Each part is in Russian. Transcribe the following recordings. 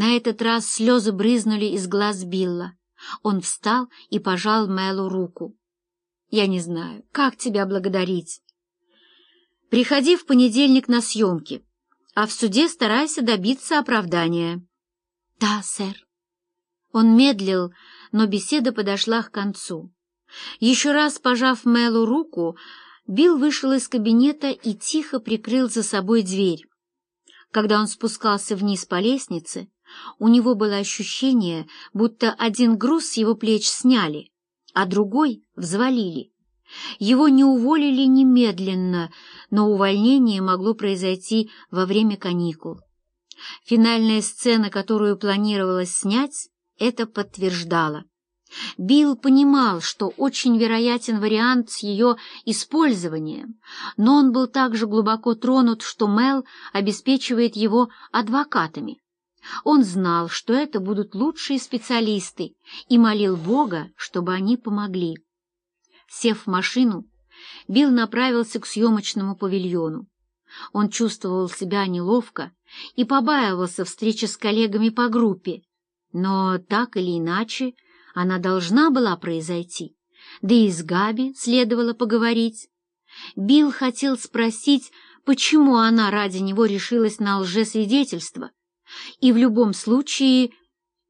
На этот раз слезы брызнули из глаз Билла. Он встал и пожал Мэлу руку. «Я не знаю, как тебя благодарить?» «Приходи в понедельник на съемки, а в суде старайся добиться оправдания». «Да, сэр». Он медлил, но беседа подошла к концу. Еще раз пожав Мэлу руку, Билл вышел из кабинета и тихо прикрыл за собой дверь. Когда он спускался вниз по лестнице, у него было ощущение, будто один груз с его плеч сняли, а другой взвалили. Его не уволили немедленно, но увольнение могло произойти во время каникул. Финальная сцена, которую планировалось снять, это подтверждала. Билл понимал, что очень вероятен вариант с ее использованием, но он был также глубоко тронут, что Мел обеспечивает его адвокатами. Он знал, что это будут лучшие специалисты, и молил Бога, чтобы они помогли. Сев в машину, Билл направился к съемочному павильону. Он чувствовал себя неловко и побаивался встречи с коллегами по группе, но так или иначе она должна была произойти, да и с Габи следовало поговорить. Билл хотел спросить, почему она ради него решилась на лжесвидетельство, и в любом случае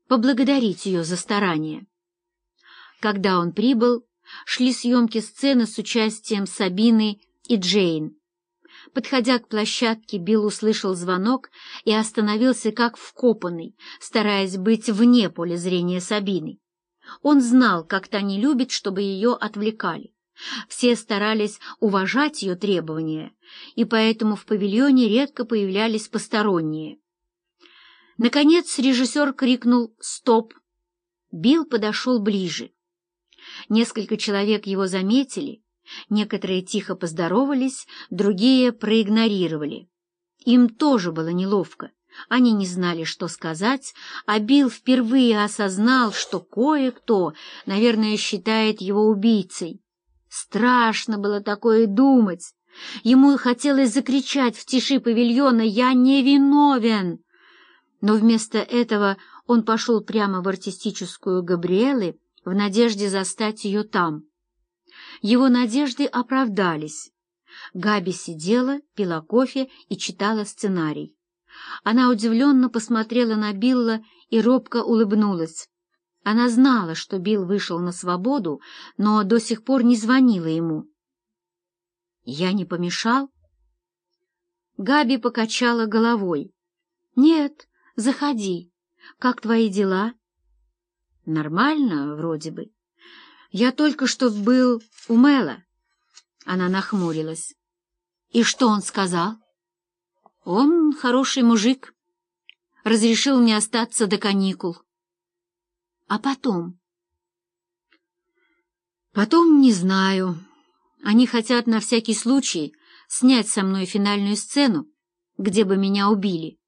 поблагодарить ее за старание. Когда он прибыл, шли съемки сцены с участием Сабины и Джейн. Подходя к площадке, Билл услышал звонок и остановился как вкопанный, стараясь быть вне поля зрения Сабины. Он знал, как та не любит, чтобы ее отвлекали. Все старались уважать ее требования, и поэтому в павильоне редко появлялись посторонние. Наконец режиссер крикнул «Стоп!». Билл подошел ближе. Несколько человек его заметили, некоторые тихо поздоровались, другие проигнорировали. Им тоже было неловко. Они не знали, что сказать, а Билл впервые осознал, что кое-кто, наверное, считает его убийцей. Страшно было такое думать. Ему хотелось закричать в тиши павильона «Я не виновен!» Но вместо этого он пошел прямо в артистическую Габриэлы в надежде застать ее там. Его надежды оправдались. Габи сидела, пила кофе и читала сценарий. Она удивленно посмотрела на Билла и робко улыбнулась. Она знала, что Билл вышел на свободу, но до сих пор не звонила ему. «Я не помешал?» Габи покачала головой. «Нет, заходи. Как твои дела?» «Нормально, вроде бы. Я только что был у Мэла». Она нахмурилась. «И что он сказал?» Он хороший мужик. Разрешил мне остаться до каникул. А потом? Потом не знаю. Они хотят на всякий случай снять со мной финальную сцену, где бы меня убили.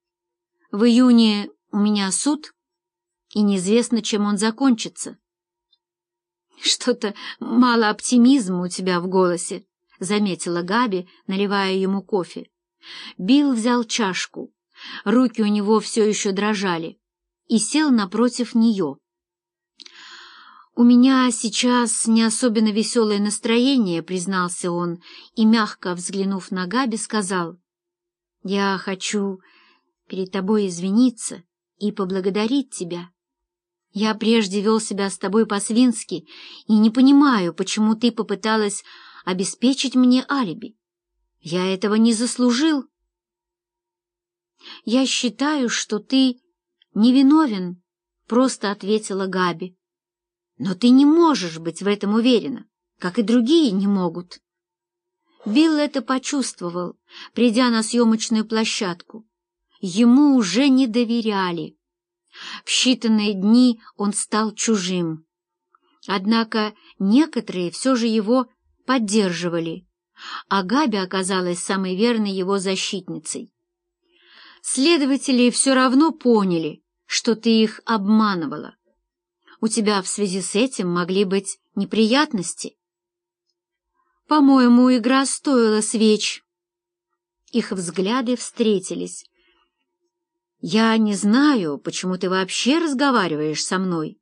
В июне у меня суд, и неизвестно, чем он закончится. Что-то мало оптимизма у тебя в голосе, — заметила Габи, наливая ему кофе. Билл взял чашку, руки у него все еще дрожали, и сел напротив нее. «У меня сейчас не особенно веселое настроение», — признался он, и, мягко взглянув на Габи, сказал, «Я хочу перед тобой извиниться и поблагодарить тебя. Я прежде вел себя с тобой по-свински и не понимаю, почему ты попыталась обеспечить мне алиби. Я этого не заслужил. Я считаю, что ты невиновен, просто ответила Габи. Но ты не можешь быть в этом уверена, как и другие не могут. Билл это почувствовал, придя на съемочную площадку. Ему уже не доверяли. В считанные дни он стал чужим. Однако некоторые все же его поддерживали а Габи оказалась самой верной его защитницей. Следователи все равно поняли, что ты их обманывала. У тебя в связи с этим могли быть неприятности. По-моему, игра стоила свеч. Их взгляды встретились. «Я не знаю, почему ты вообще разговариваешь со мной»,